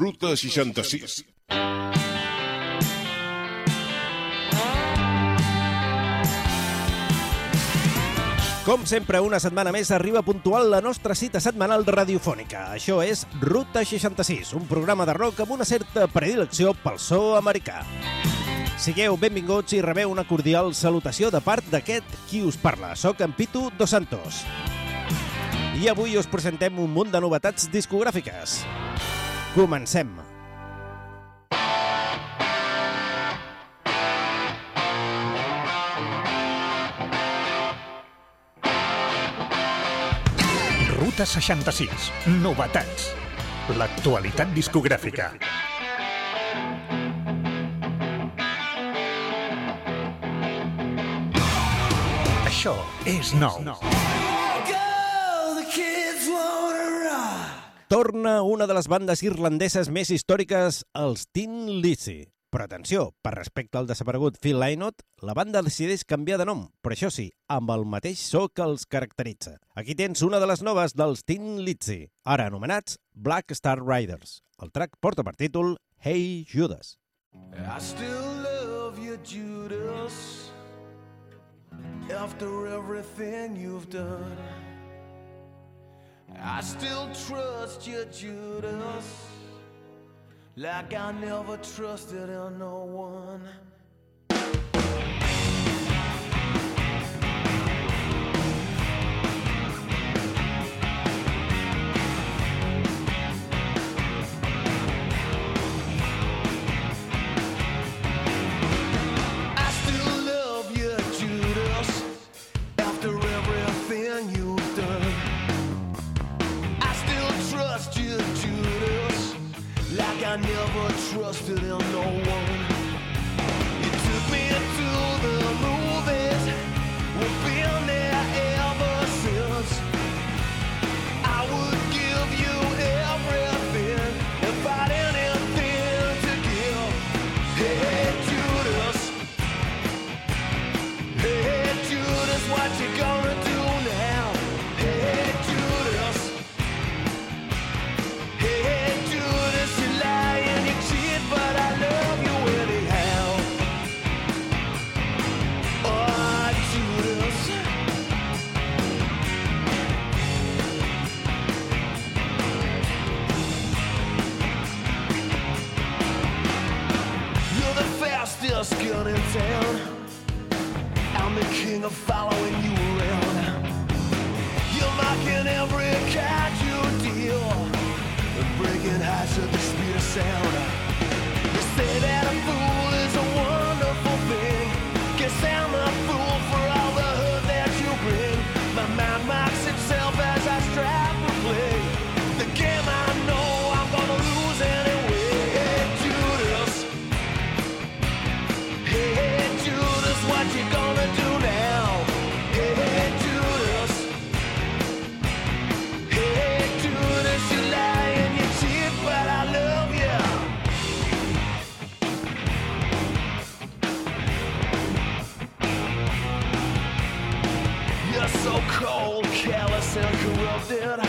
Ruta 66. Com sempre, una setmana més arriba puntual la nostra cita setmanal radiofònica. Això és Ruta 66, un programa de rock amb una certa predilecció pel so americà. Sigueu benvinguts i rebeu una cordial salutació de part d'aquest qui us parla. Soc en Pitu Dos Santos. I avui us presentem un munt de novetats discogràfiques. Comencem. Ruta 66. Novetats. L'actualitat discogràfica. Això és nou. Torna una de les bandes irlandeses més històriques, els Tin Lizzy. Però atenció, per respecte al desaparegut Phil Lynott, la banda decideix canviar de nom, però això sí, amb el mateix so que els caracteritza. Aquí tens una de les noves dels Tin Lizzy, ara anomenats Black Star Riders. El track porta per títol Hey Judas. I still love you, Judas, after everything you've done. I still trust you, Judas, like I never trusted in no one. Corrupted.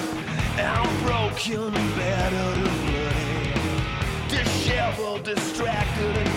I'm broken, battered, and bloody. Disheveled, distracted,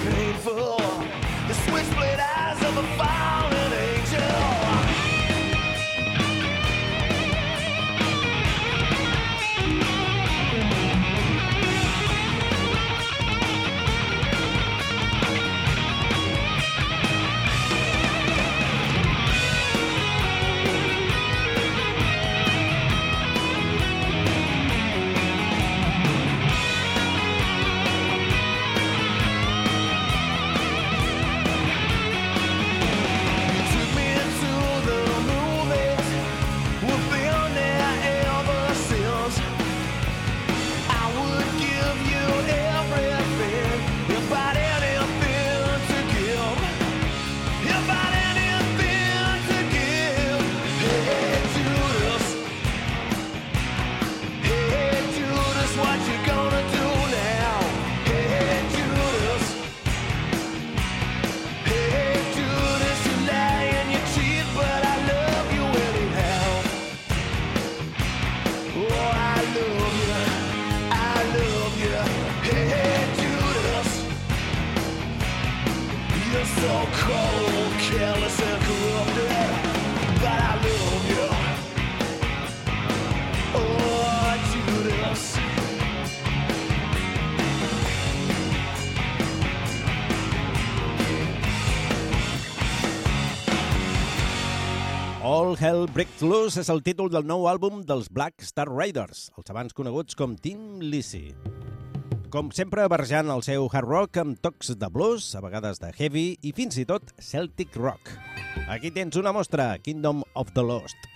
All Hell Breaks Loose és el títol del nou àlbum dels Black Star Raiders, els abans coneguts com Tim Lissi. Com sempre, barrejant el seu hard rock amb tocs de blues, a vegades de heavy i fins i tot Celtic rock. Aquí tens una mostra, Kingdom of the Lost.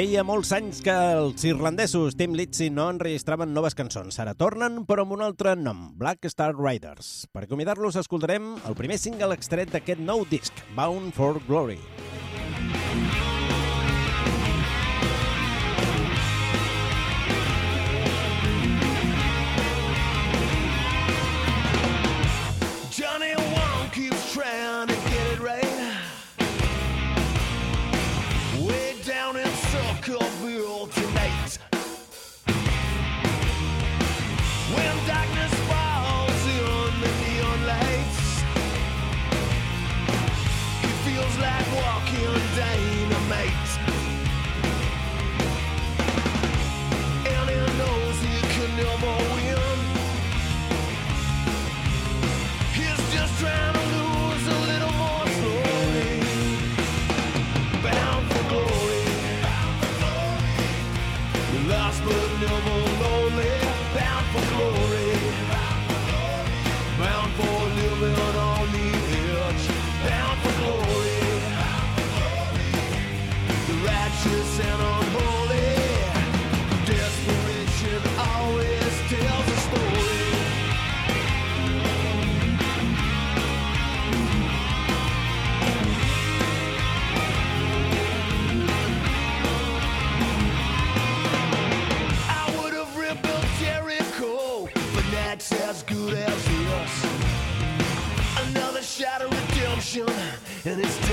Feia molts anys que els irlandesos Tim Litzy no enregistraven noves cançons. Ara tornen, però amb un altre nom, Black Star Riders. Per acomiadar-los escoltarem el primer single extret d'aquest nou disc, Bound for Glory. Johnny gospel no more. And it's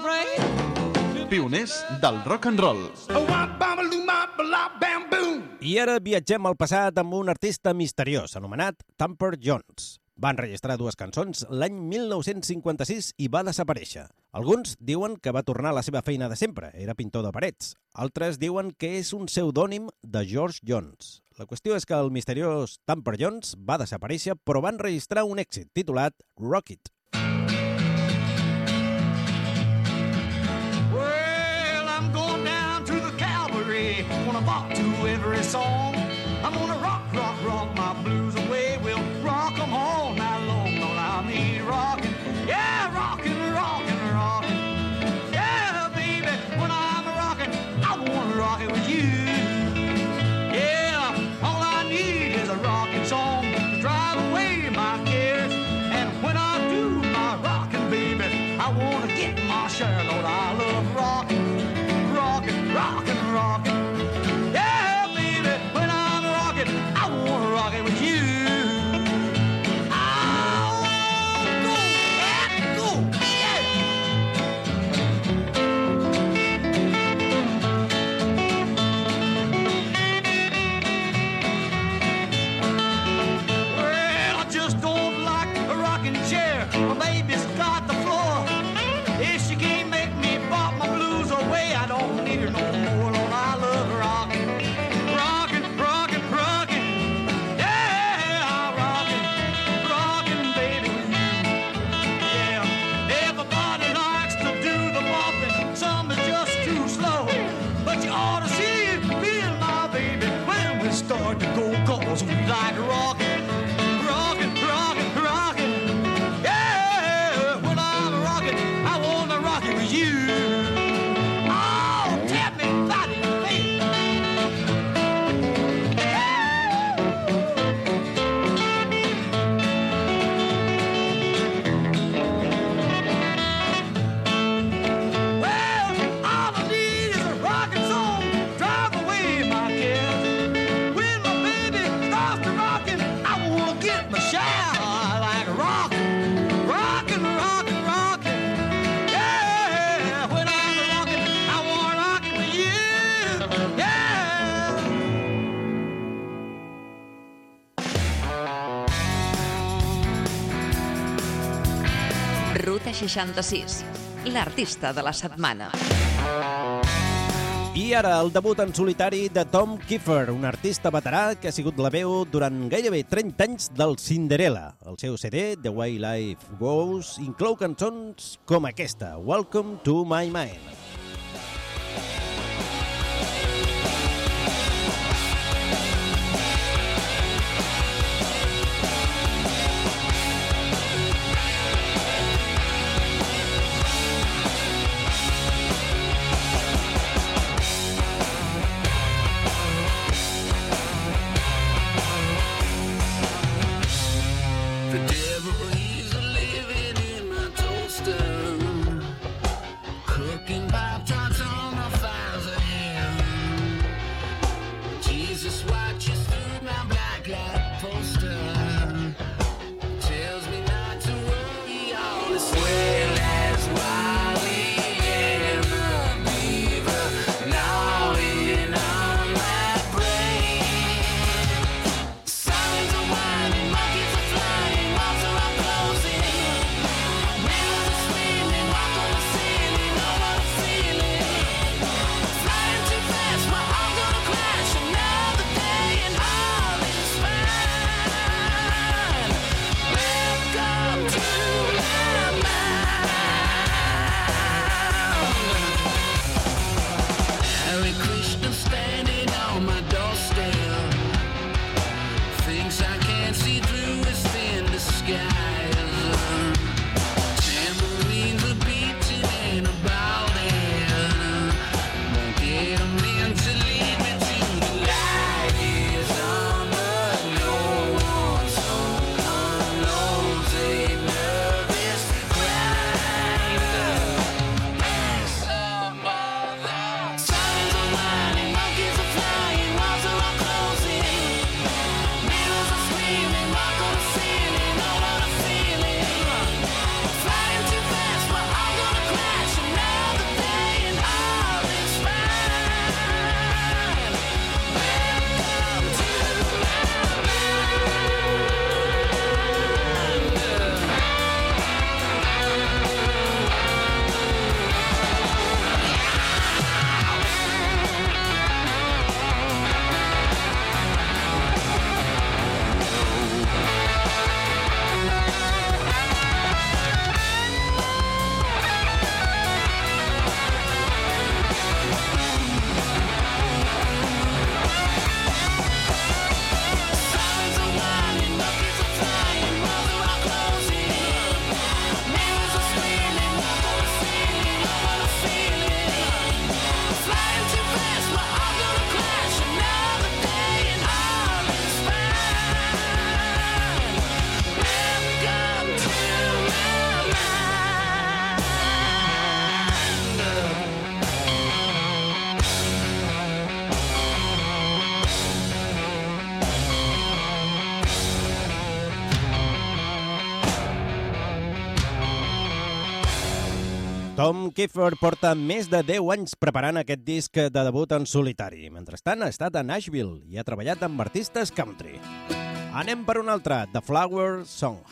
brain. Pioners del rock and roll. I ara viatgem al passat amb un artista misteriós anomenat Tamper Jones. Va enregistrar dues cançons l'any 1956 i va desaparèixer. Alguns diuen que va tornar a la seva feina de sempre, era pintor de parets. Altres diuen que és un pseudònim de George Jones. La qüestió és que el misteriós Tamper Jones va desaparèixer però va enregistrar un èxit titulat Rocket. Well, I'm going down to the Calvary. Gonna bop to every song. I'm gonna rock, rock, rock my 66, l'artista de la setmana. I ara el debut en solitari de Tom Kiefer, un artista veterà que ha sigut la veu durant gairebé 30 anys del Cinderella. El seu CD, The Way Life Goes, inclou cançons com aquesta, Welcome to My Mind. Tom Kiefer porta més de 10 anys preparant aquest disc de debut en solitari. Mentrestant, ha estat a Nashville i ha treballat amb artistes country. Anem per un altre, The Flower Song.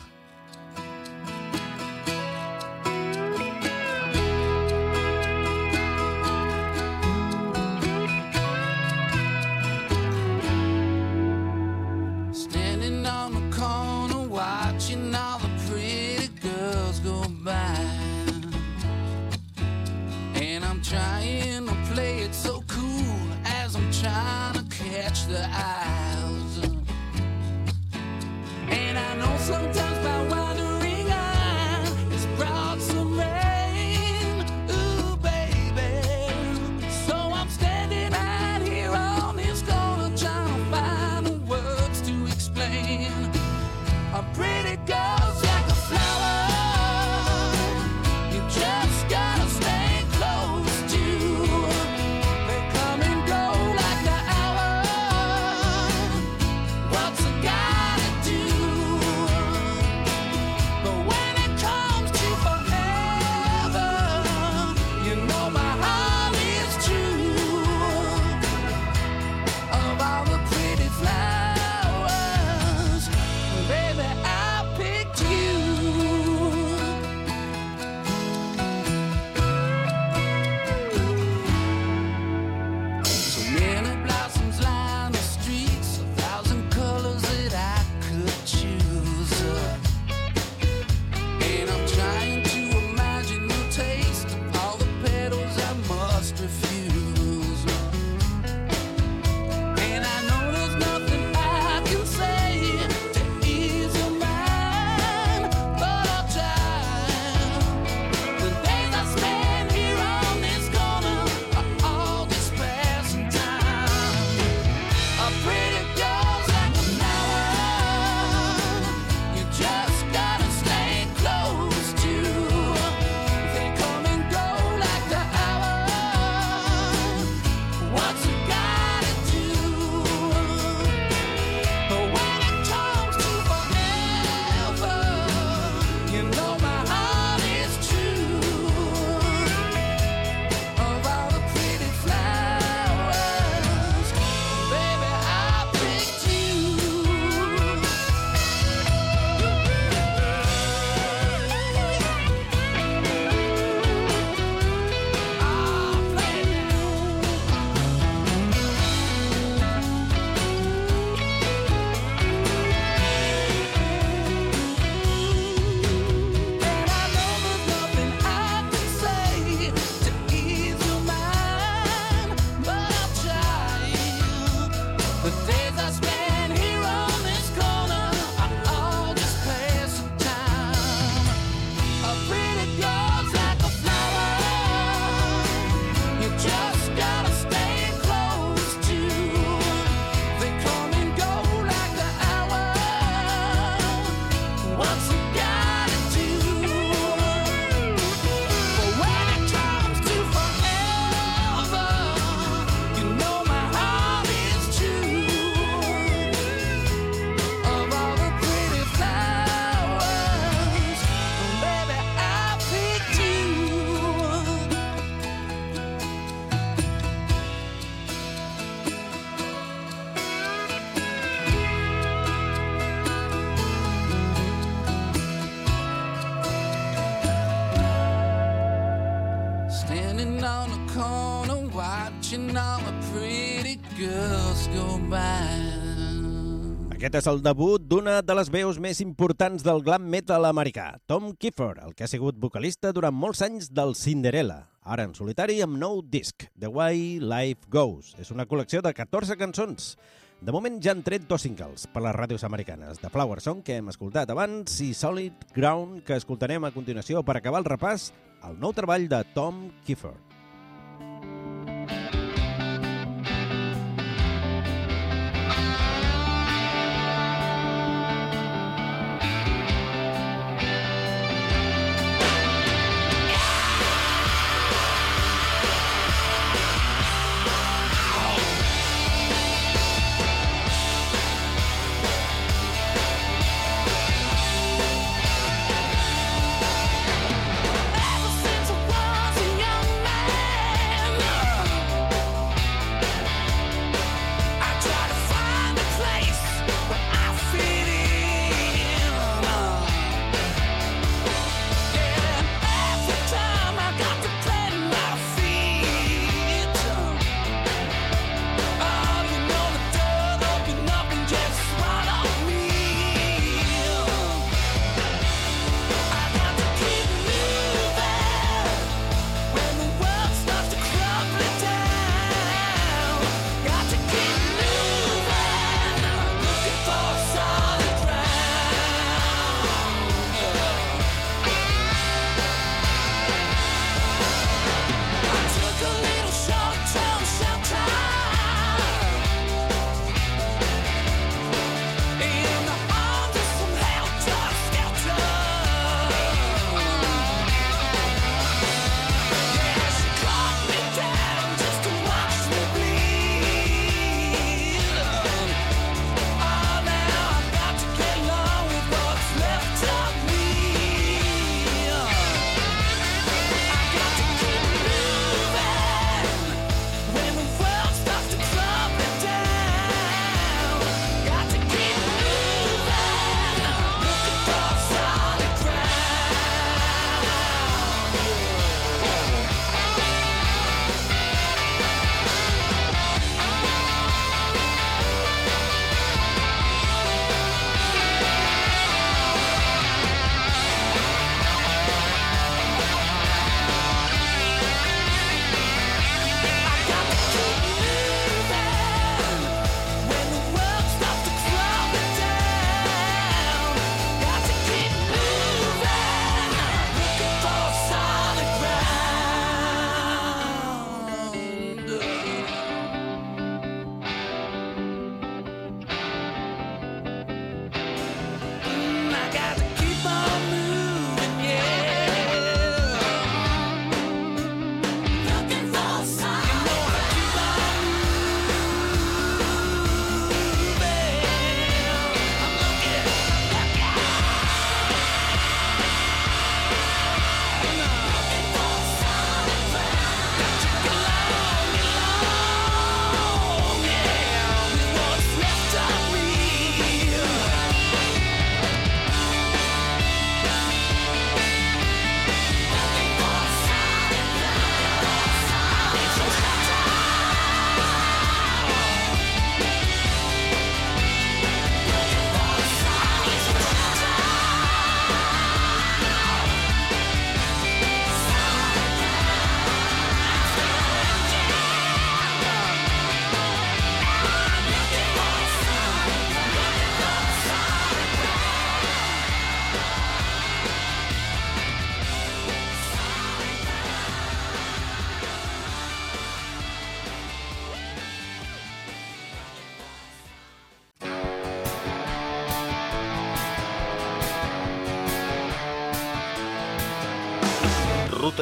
És el debut d'una de les veus més importants del glam metal americà, Tom Kiefer, el que ha sigut vocalista durant molts anys del Cinderella, ara en solitari amb nou disc, The Way Life Goes. És una col·lecció de 14 cançons. De moment ja han tret dos singles per les ràdios americanes, The Flower Song, que hem escoltat abans, i Solid Ground, que escoltarem a continuació per acabar el repàs al nou treball de Tom Kiefer.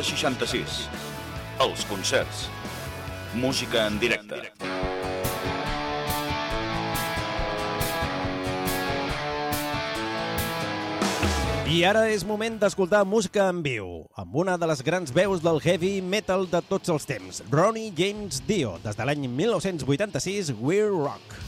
66. Els concerts. Música en directe. I ara és moment d'escoltar música en viu, amb una de les grans veus del heavy metal de tots els temps, Ronnie James Dio, des de l'any 1986, We're Rock.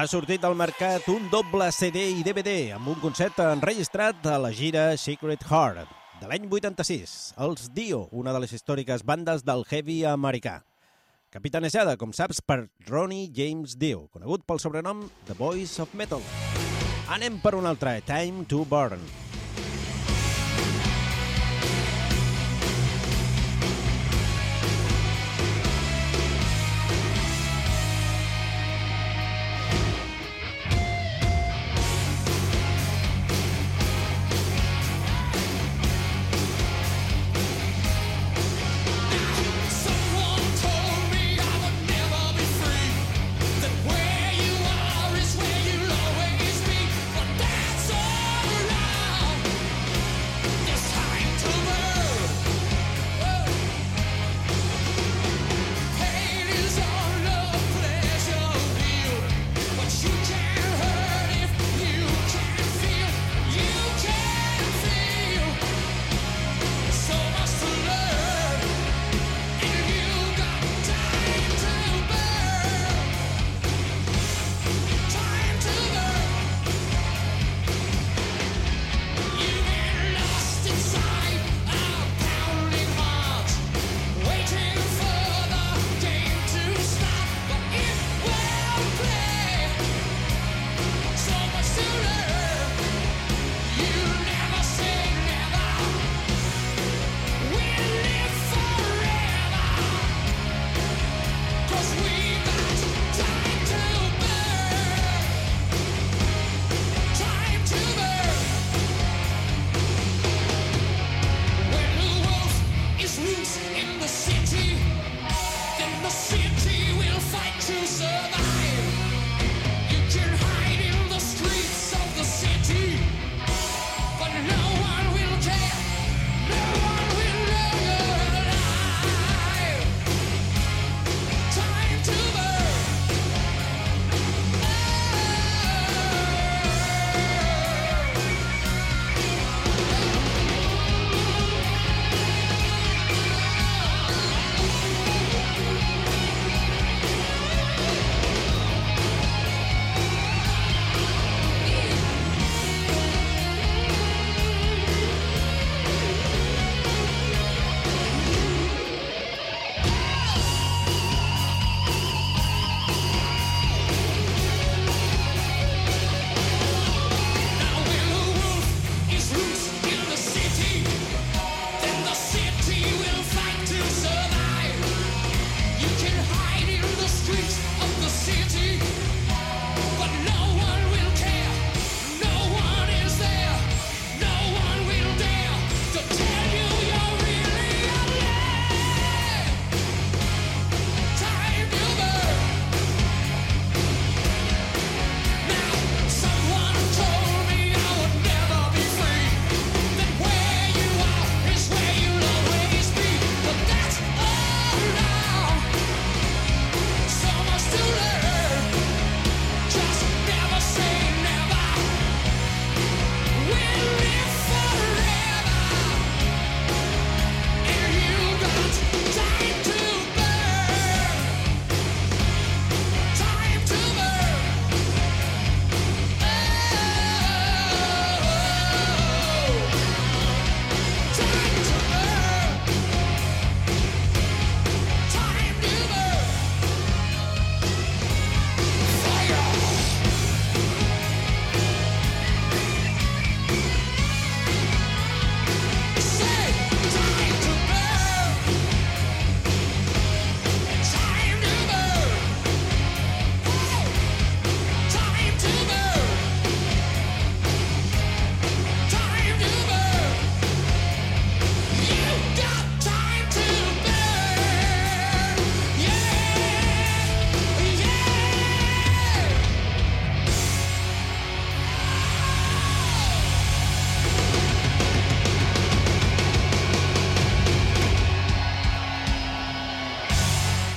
Ha sortit al mercat un doble CD i DVD amb un concert enregistrat a la gira Secret Heart de l'any 86. Els Dio, una de les històriques bandes del heavy americà. Capitanejada, com saps, per Ronnie James Dio, conegut pel sobrenom The Voice of Metal. Anem per un altre, Time to Burn.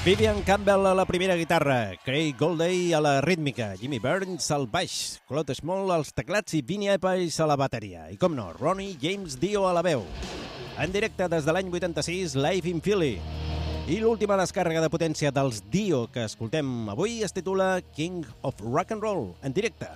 Vivian Campbell a la primera guitarra, Craig Golday a la rítmica, Jimmy Burns al baix, Claude Small als teclats i Vinnie Appice a la bateria. I com no, Ronnie James Dio a la veu. En directe des de l'any 86, Live in Philly. I l'última descàrrega de potència dels Dio que escoltem avui es titula King of Rock and Roll, en directe.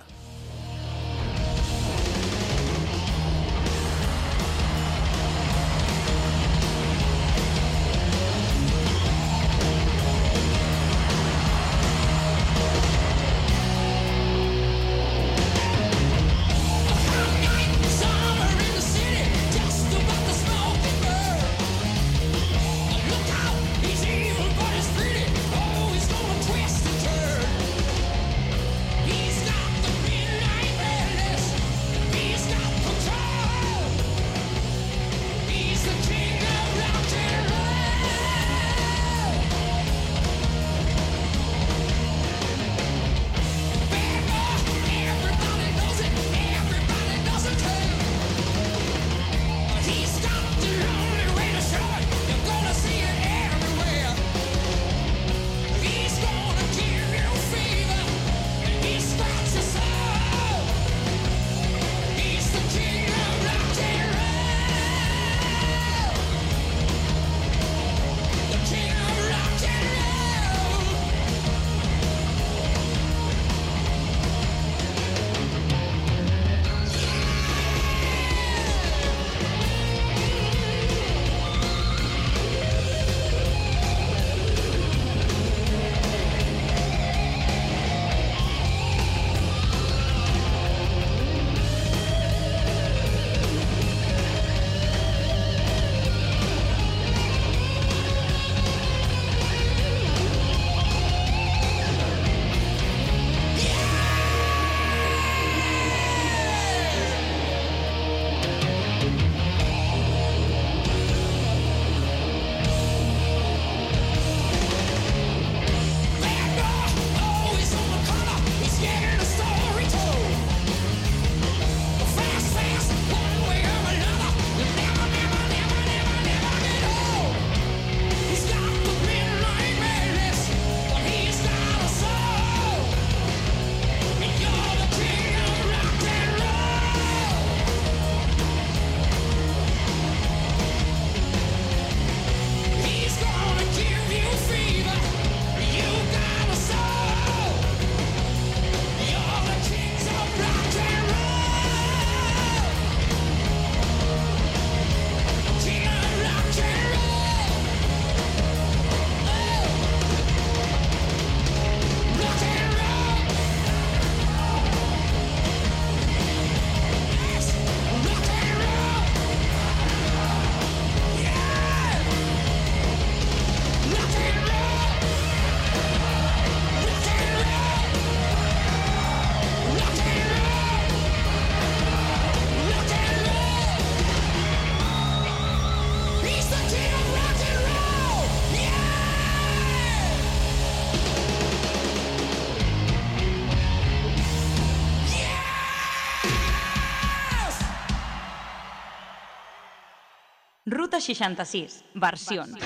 Ruta 66, versions.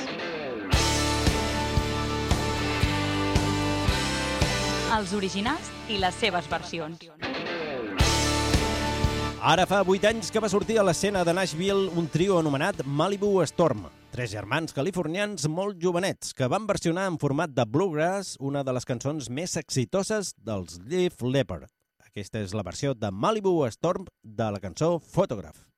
Els originals i les seves versions. Ara fa 8 anys que va sortir a l'escena de Nashville un trio anomenat Malibu Storm, tres germans californians molt jovenets que van versionar en format de bluegrass una de les cançons més exitoses dels Leaf Leopard. Aquesta és la versió de Malibu Storm de la cançó Photograph.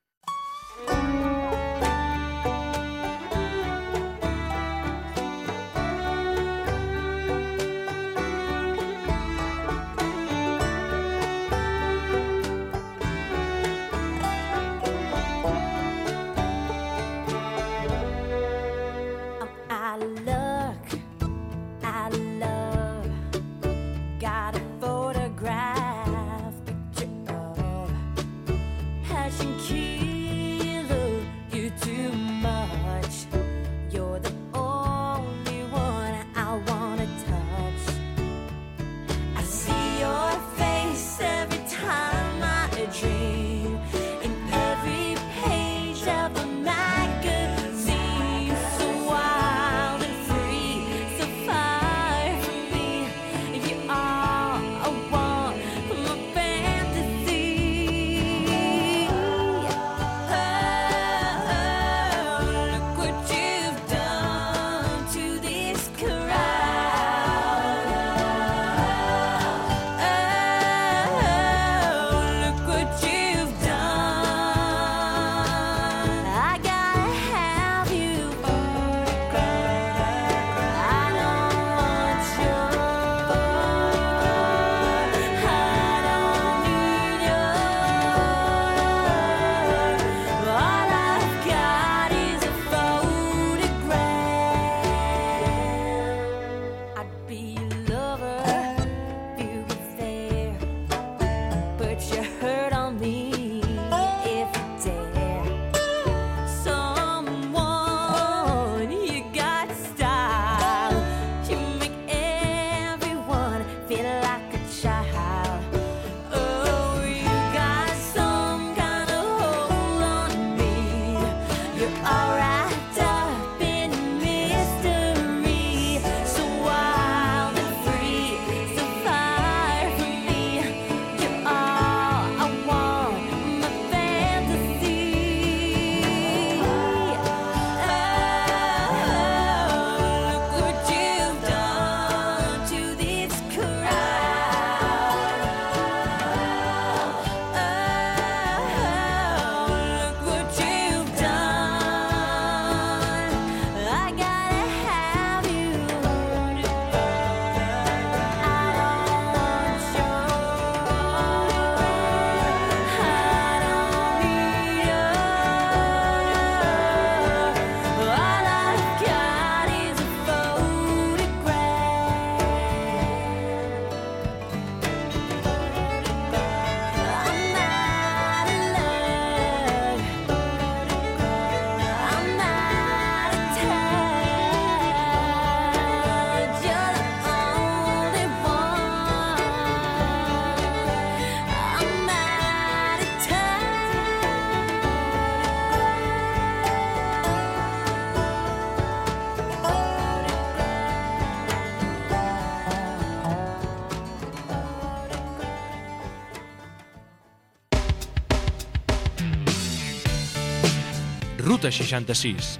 Ruta 66.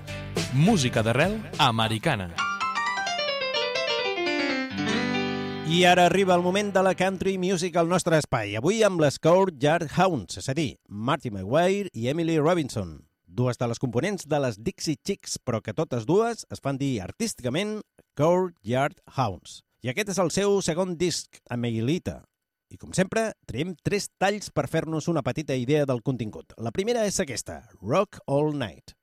Música d'arrel americana. I ara arriba el moment de la country music al nostre espai. Avui amb les Courtyard Hounds, és a dir, Marty McGuire i Emily Robinson. Dues de les components de les Dixie Chicks, però que totes dues es fan dir artísticament Courtyard Hounds. I aquest és el seu segon disc, Amelita, i com sempre, traiem tres talls per fer-nos una petita idea del contingut. La primera és aquesta, Rock All Night.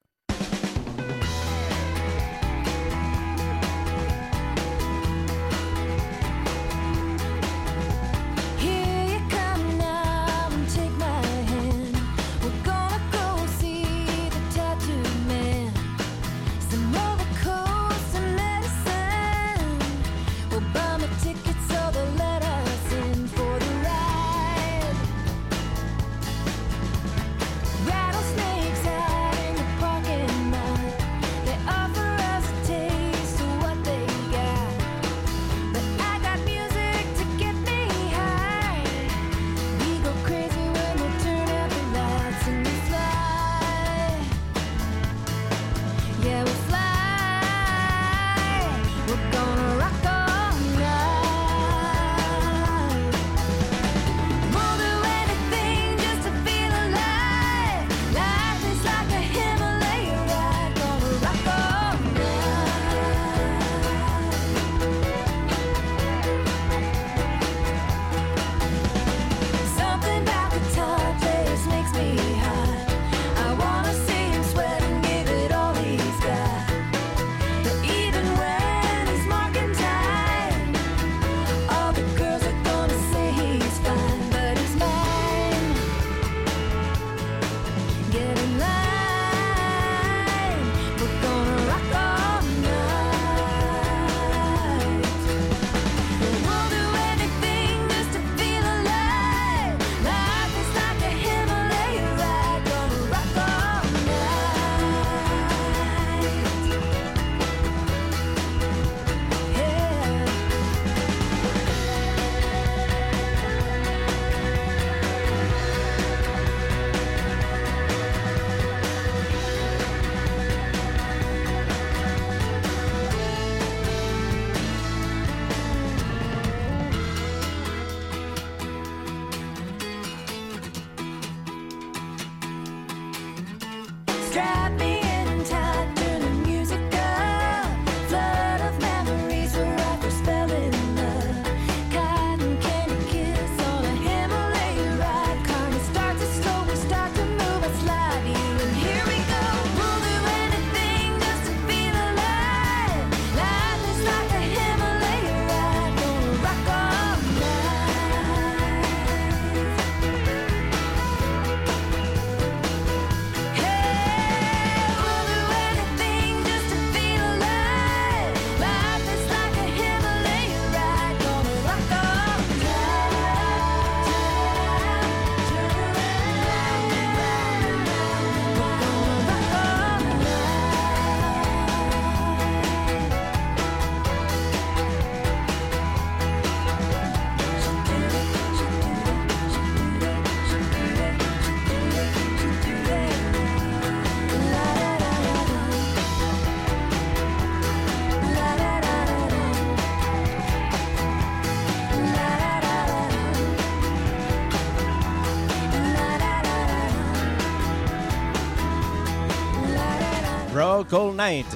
Cold Night.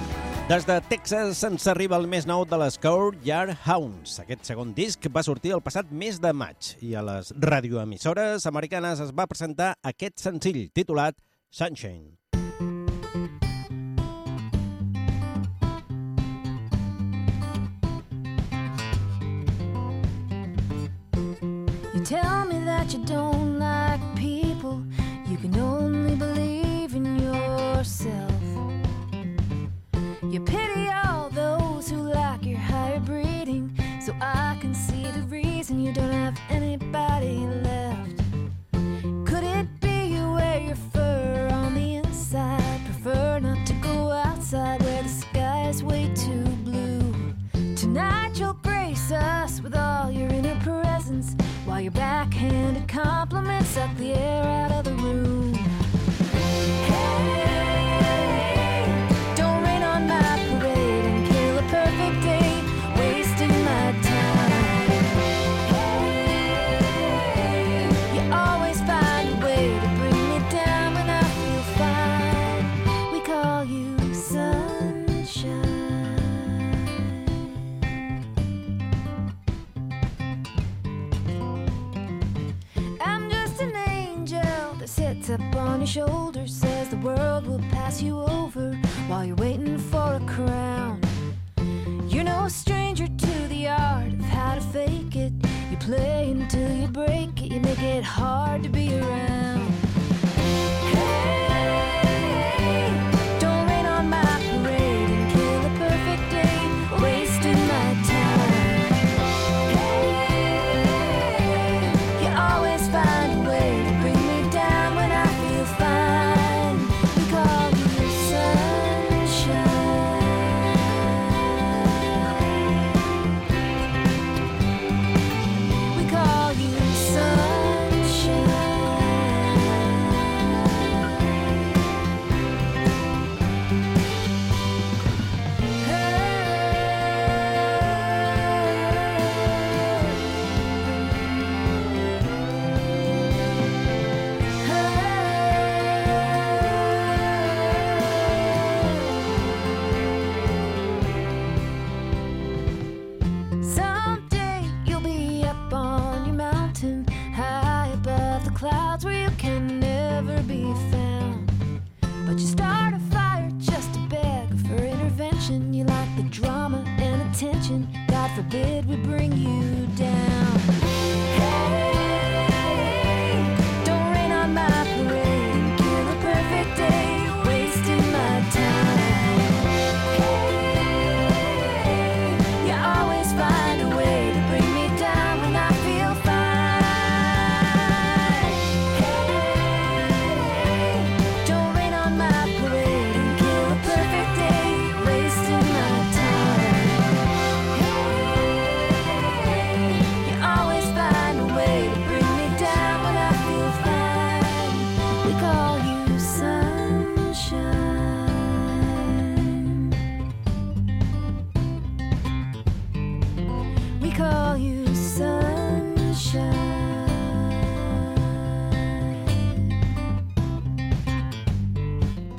Des de Texas ens arriba el més nou de les Courtyard Hounds. Aquest segon disc va sortir el passat mes de maig i a les radioemissores americanes es va presentar aquest senzill titulat Sunshine. You tell me that you don't like people suck the air out of the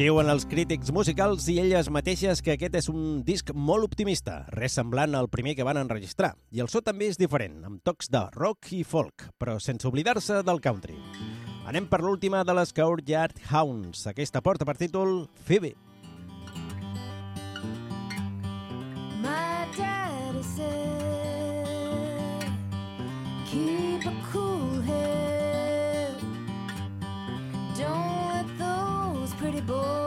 Diuen els crítics musicals i elles mateixes que aquest és un disc molt optimista, res semblant al primer que van enregistrar. I el so també és diferent, amb tocs de rock i folk, però sense oblidar-se del country. Anem per l'última de les Courtyard Hounds. Aquesta porta per títol Phoebe. My daddy said Keep a cool head Oh.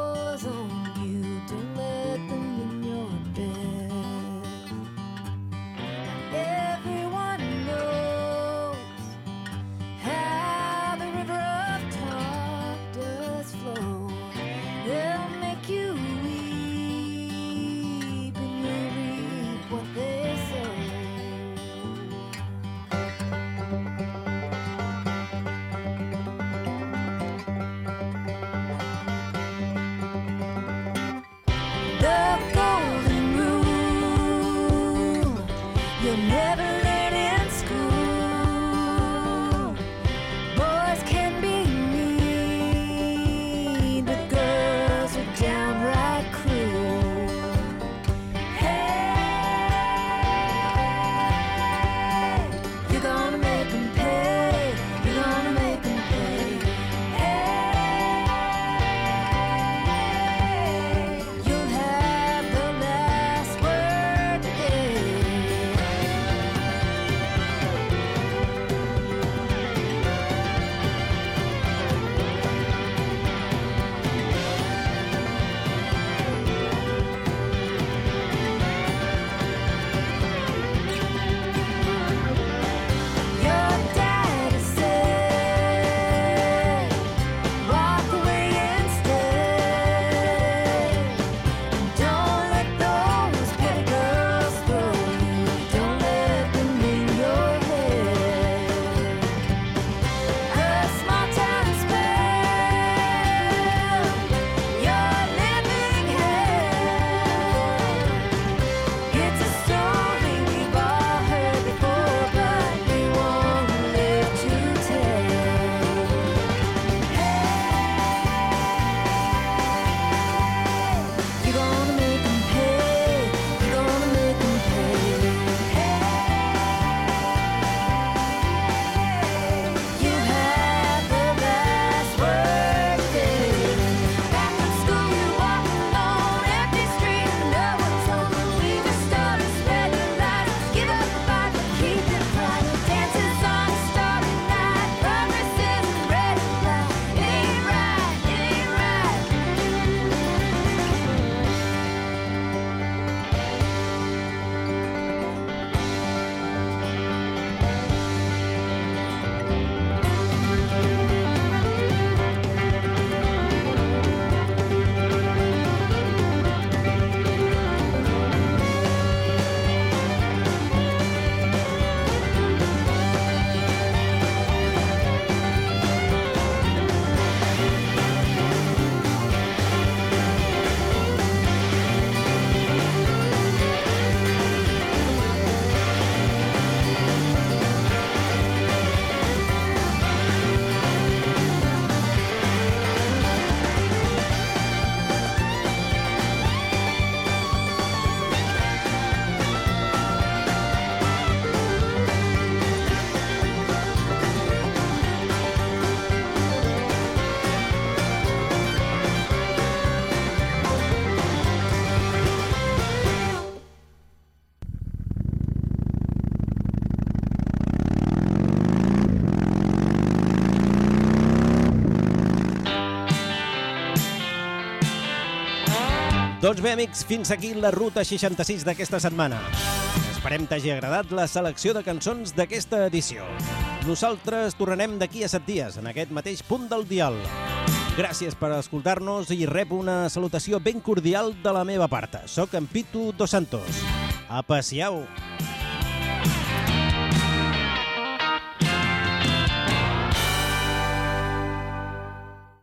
the golden rule. You'll never Doncs bé, amics, fins aquí la ruta 66 d'aquesta setmana. Esperem t'hagi agradat la selecció de cançons d'aquesta edició. Nosaltres tornarem d'aquí a set dies, en aquest mateix punt del dial. Gràcies per escoltar-nos i rep una salutació ben cordial de la meva part. Soc en Pitu Dos Santos. Apreciau!